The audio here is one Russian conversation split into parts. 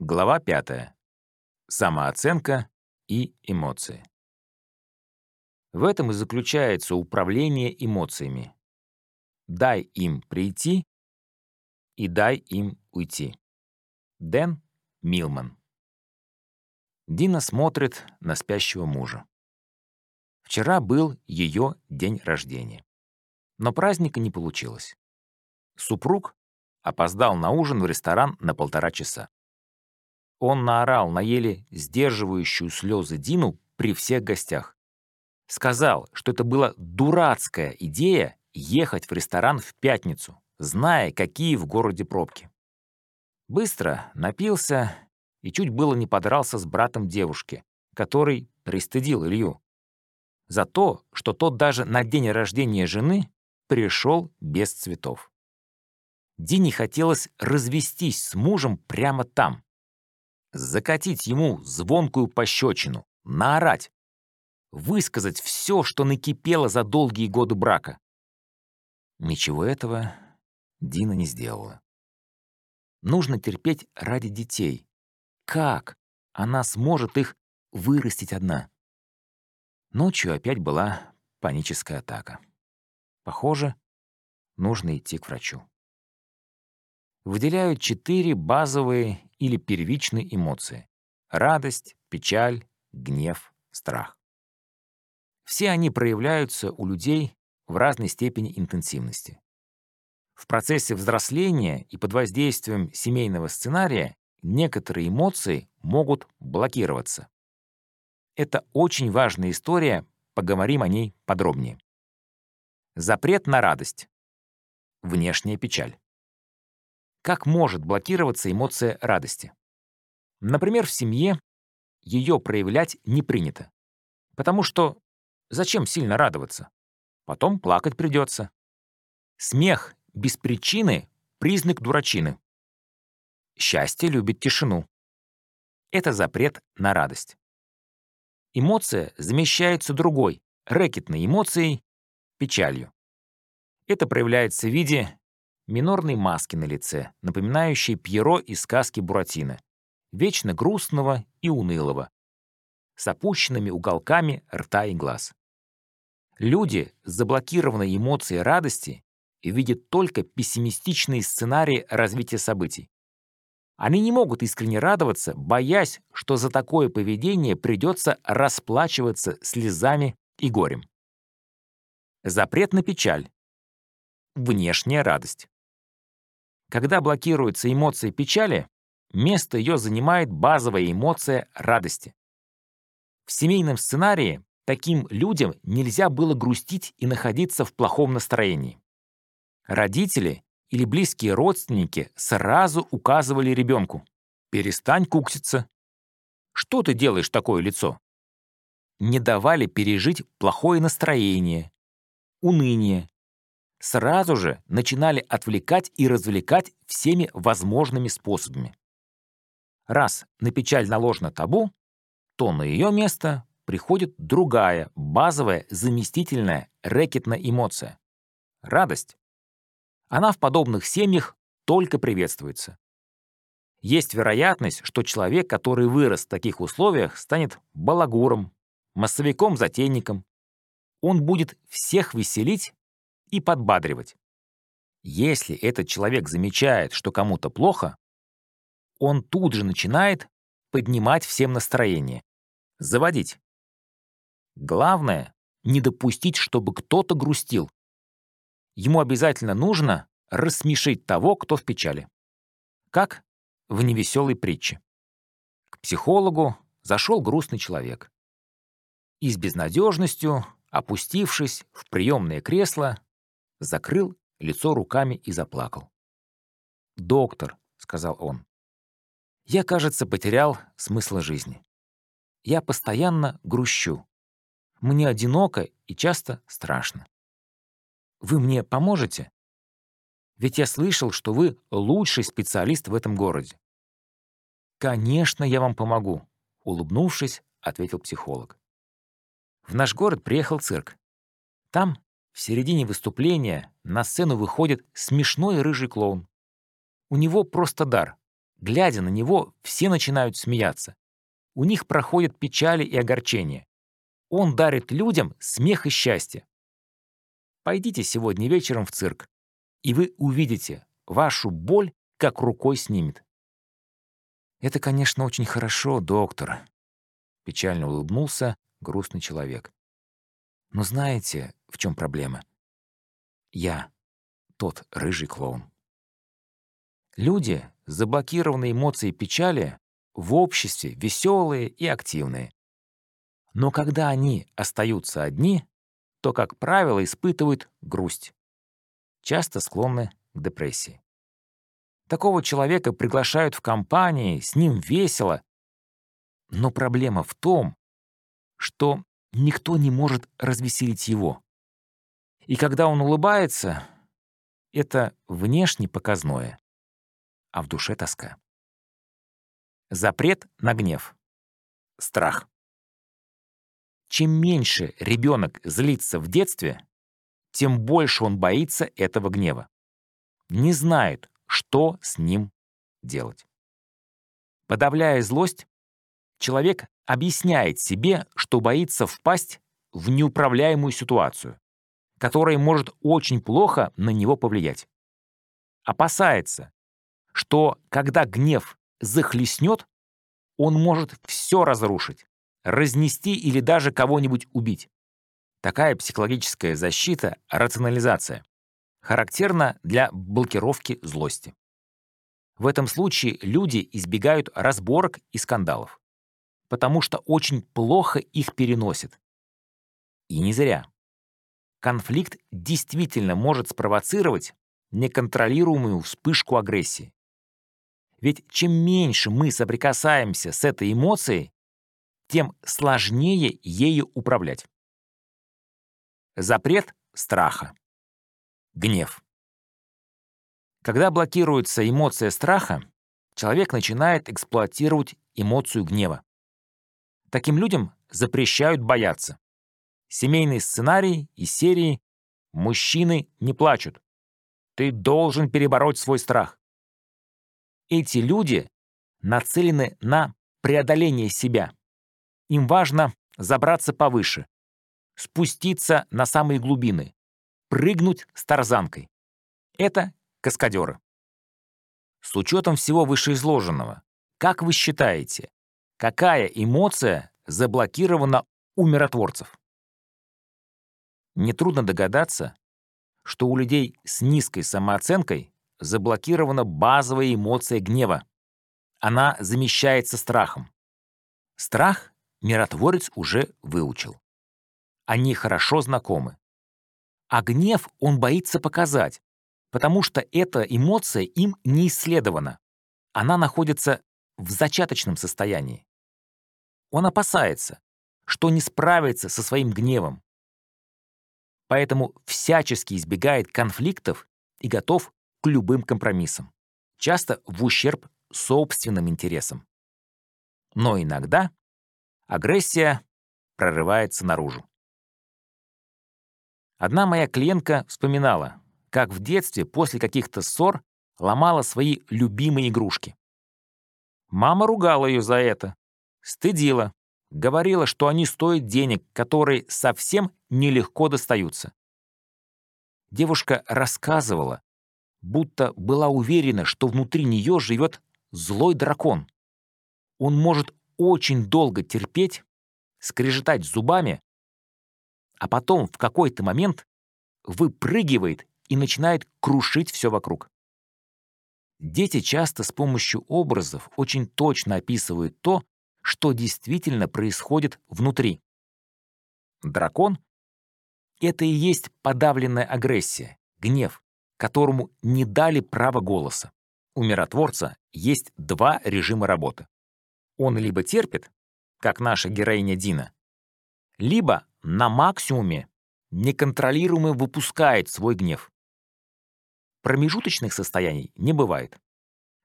Глава 5. Самооценка и эмоции. В этом и заключается управление эмоциями. Дай им прийти и дай им уйти. Дэн Милман. Дина смотрит на спящего мужа. Вчера был ее день рождения. Но праздника не получилось. Супруг опоздал на ужин в ресторан на полтора часа. Он наорал на еле сдерживающую слезы Дину при всех гостях. Сказал, что это была дурацкая идея ехать в ресторан в пятницу, зная, какие в городе пробки. Быстро напился и чуть было не подрался с братом девушки, который пристыдил Илью. За то, что тот даже на день рождения жены пришел без цветов. Дине хотелось развестись с мужем прямо там, закатить ему звонкую пощечину, наорать, высказать все, что накипело за долгие годы брака. Ничего этого Дина не сделала. Нужно терпеть ради детей. Как она сможет их вырастить одна? Ночью опять была паническая атака. Похоже, нужно идти к врачу. Выделяют четыре базовые или первичные эмоции — радость, печаль, гнев, страх. Все они проявляются у людей в разной степени интенсивности. В процессе взросления и под воздействием семейного сценария некоторые эмоции могут блокироваться. Это очень важная история, поговорим о ней подробнее. Запрет на радость. Внешняя печаль. Как может блокироваться эмоция радости? Например, в семье ее проявлять не принято. Потому что зачем сильно радоваться? Потом плакать придется. Смех без причины — признак дурачины. Счастье любит тишину. Это запрет на радость. Эмоция замещается другой, рэкетной эмоцией — печалью. Это проявляется в виде минорной маски на лице, напоминающей Пьеро из сказки Буратино, вечно грустного и унылого, с опущенными уголками рта и глаз. Люди с заблокированной эмоцией радости видят только пессимистичные сценарии развития событий. Они не могут искренне радоваться, боясь, что за такое поведение придется расплачиваться слезами и горем. Запрет на печаль. Внешняя радость. Когда блокируются эмоции печали, место ее занимает базовая эмоция радости. В семейном сценарии таким людям нельзя было грустить и находиться в плохом настроении. Родители или близкие родственники сразу указывали ребенку «перестань кукситься». «Что ты делаешь такое лицо?» Не давали пережить плохое настроение, уныние, сразу же начинали отвлекать и развлекать всеми возможными способами. Раз на печаль наложено табу, то на ее место приходит другая, базовая, заместительная, рэкетная эмоция — радость. Она в подобных семьях только приветствуется. Есть вероятность, что человек, который вырос в таких условиях, станет балагуром, массовиком-затейником. Он будет всех веселить и подбадривать. Если этот человек замечает, что кому-то плохо, он тут же начинает поднимать всем настроение, заводить. Главное — не допустить, чтобы кто-то грустил. Ему обязательно нужно рассмешить того, кто в печали. Как в невеселой притче. К психологу зашел грустный человек. И с безнадежностью, опустившись в приемное кресло, закрыл лицо руками и заплакал. «Доктор», — сказал он, — «я, кажется, потерял смысл жизни. Я постоянно грущу. Мне одиноко и часто страшно. Вы мне поможете? Ведь я слышал, что вы лучший специалист в этом городе». «Конечно, я вам помогу», — улыбнувшись, ответил психолог. В наш город приехал цирк. Там в середине выступления на сцену выходит смешной рыжий клоун. У него просто дар Глядя на него, все начинают смеяться. У них проходят печали и огорчения. Он дарит людям смех и счастье. Пойдите сегодня вечером в цирк, и вы увидите, вашу боль как рукой снимет. «Это, конечно, очень хорошо, доктор», — печально улыбнулся грустный человек. «Но знаете, в чем проблема? Я тот рыжий клоун». Люди, заблокированные эмоцией печали, в обществе веселые и активные. Но когда они остаются одни, то, как правило, испытывают грусть. Часто склонны к депрессии. Такого человека приглашают в компании, с ним весело. Но проблема в том, что никто не может развеселить его. И когда он улыбается, это внешне показное, а в душе тоска. Запрет на гнев. Страх. Чем меньше ребенок злится в детстве, тем больше он боится этого гнева. Не знает, что с ним делать. Подавляя злость, человек объясняет себе, что боится впасть в неуправляемую ситуацию, которая может очень плохо на него повлиять. Опасается, что когда гнев захлестнет, он может все разрушить, разнести или даже кого-нибудь убить. Такая психологическая защита — рационализация характерна для блокировки злости. В этом случае люди избегают разборок и скандалов, потому что очень плохо их переносят. И не зря. Конфликт действительно может спровоцировать неконтролируемую вспышку агрессии. Ведь чем меньше мы соприкасаемся с этой эмоцией, тем сложнее ею управлять. Запрет страха. Гнев. Когда блокируется эмоция страха, человек начинает эксплуатировать эмоцию гнева. Таким людям запрещают бояться. Семейный сценарий из серии «Мужчины не плачут». Ты должен перебороть свой страх. Эти люди нацелены на преодоление себя. Им важно забраться повыше, спуститься на самые глубины, прыгнуть с тарзанкой. Это каскадеры. С учетом всего вышеизложенного, как вы считаете, какая эмоция заблокирована у миротворцев? Нетрудно догадаться, что у людей с низкой самооценкой заблокирована базовая эмоция гнева. Она замещается страхом. Страх миротворец уже выучил. Они хорошо знакомы. А гнев он боится показать, потому что эта эмоция им не исследована. Она находится в зачаточном состоянии. Он опасается, что не справится со своим гневом. Поэтому всячески избегает конфликтов и готов к любым компромиссам, часто в ущерб собственным интересам. Но иногда агрессия прорывается наружу. Одна моя клиентка вспоминала, как в детстве после каких-то ссор ломала свои любимые игрушки. Мама ругала ее за это, стыдила, говорила, что они стоят денег, которые совсем нелегко достаются. Девушка рассказывала, будто была уверена, что внутри нее живет злой дракон. Он может очень долго терпеть, скрежетать зубами, а потом в какой-то момент выпрыгивает и начинает крушить все вокруг. Дети часто с помощью образов очень точно описывают то, что действительно происходит внутри. Дракон — это и есть подавленная агрессия, гнев, которому не дали права голоса. У миротворца есть два режима работы. Он либо терпит, как наша героиня Дина, либо на максимуме неконтролируемо выпускает свой гнев. Промежуточных состояний не бывает,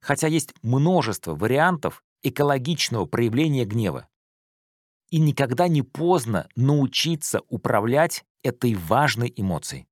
хотя есть множество вариантов экологичного проявления гнева. И никогда не поздно научиться управлять этой важной эмоцией.